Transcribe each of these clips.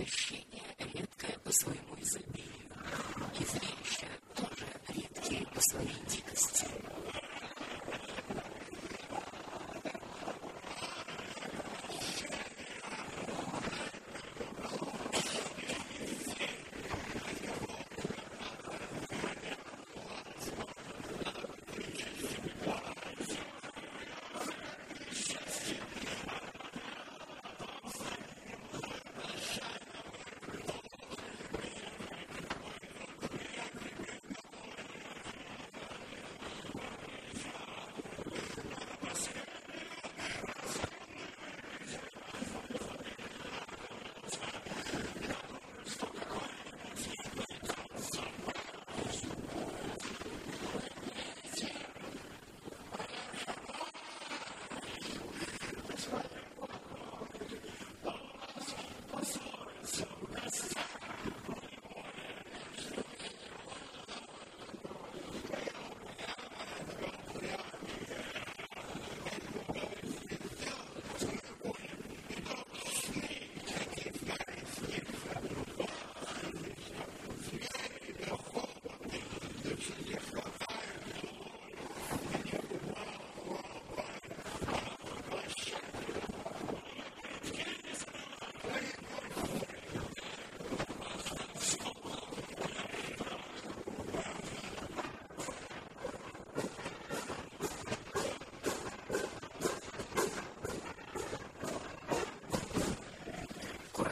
угощение редкое по своему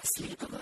sleep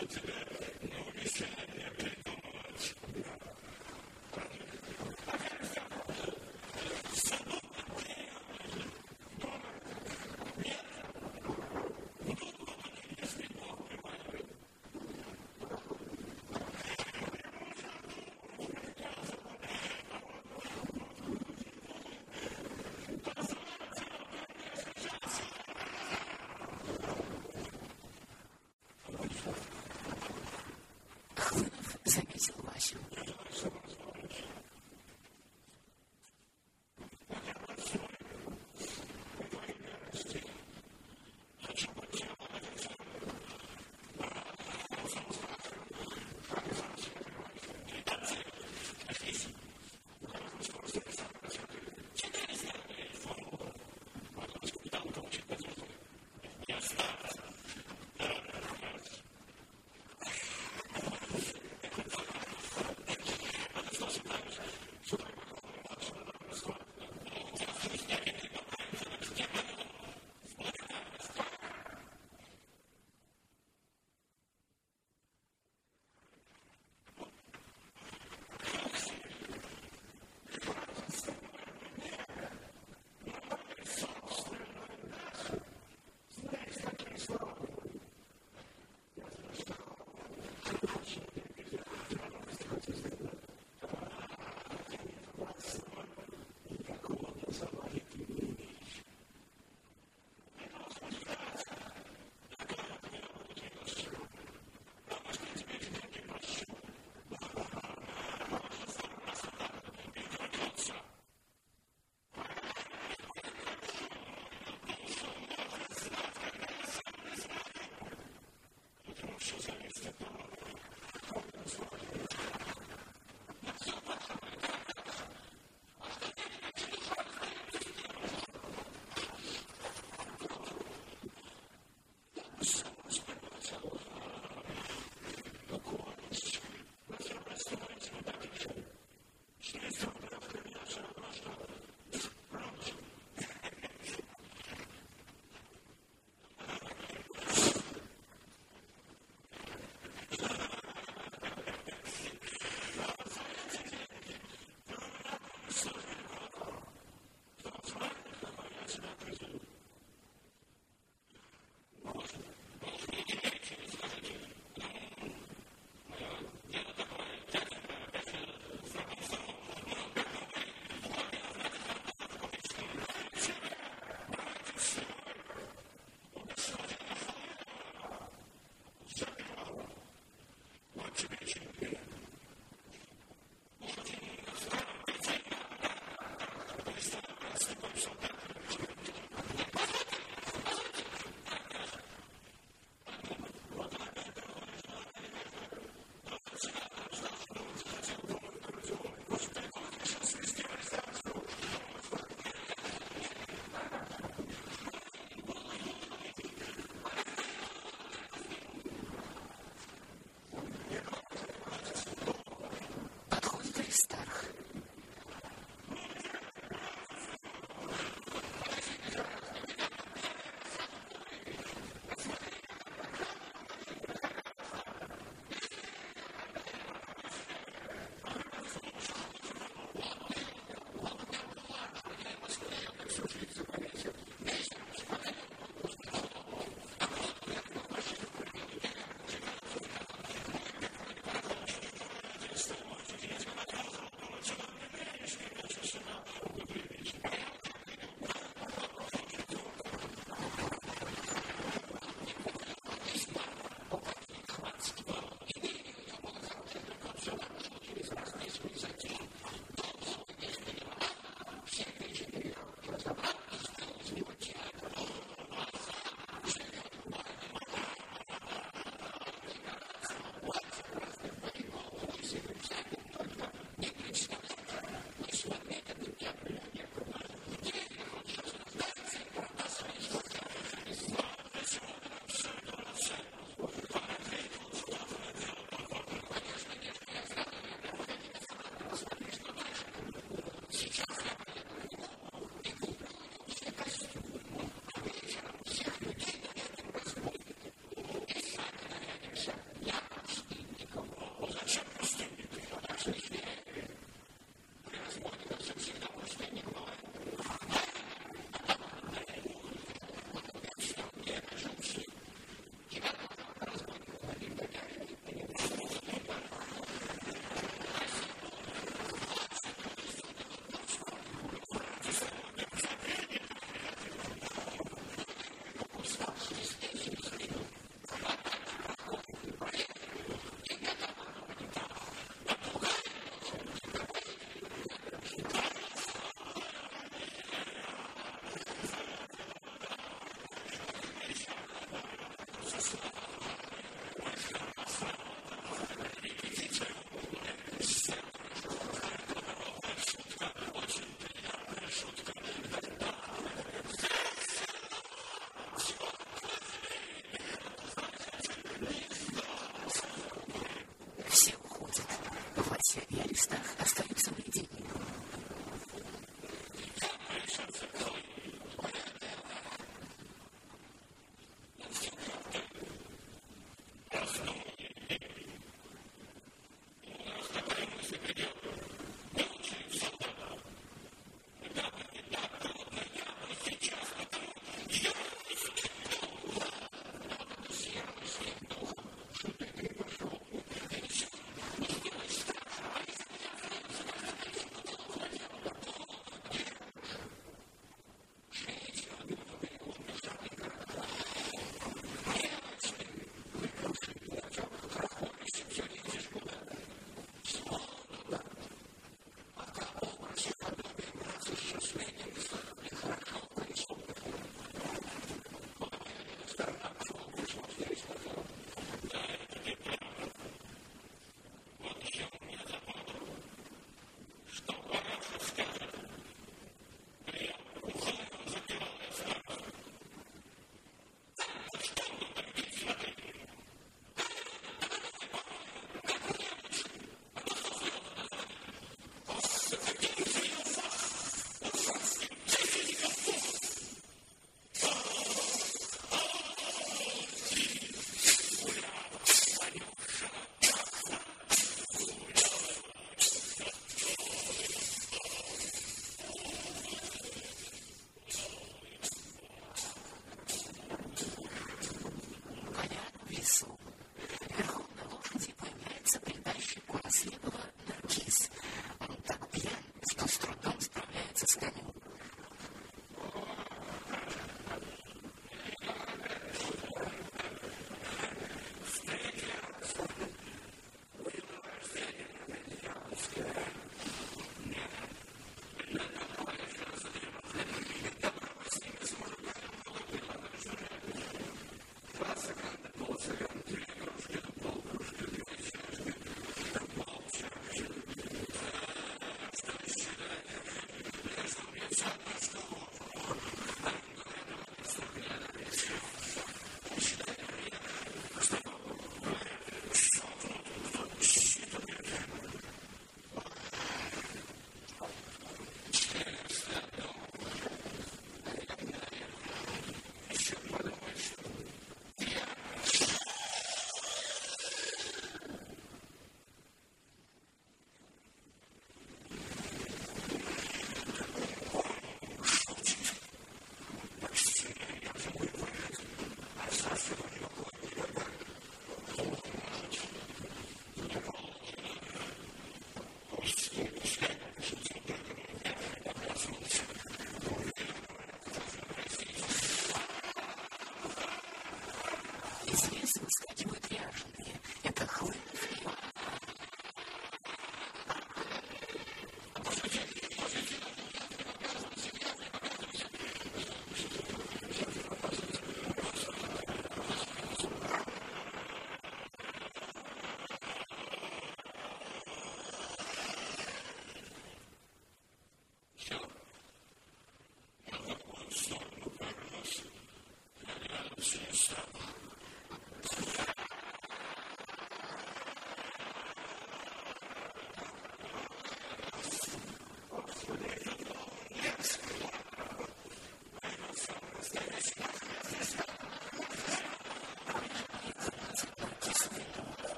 to today. Things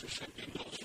Mississippi knows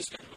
is going to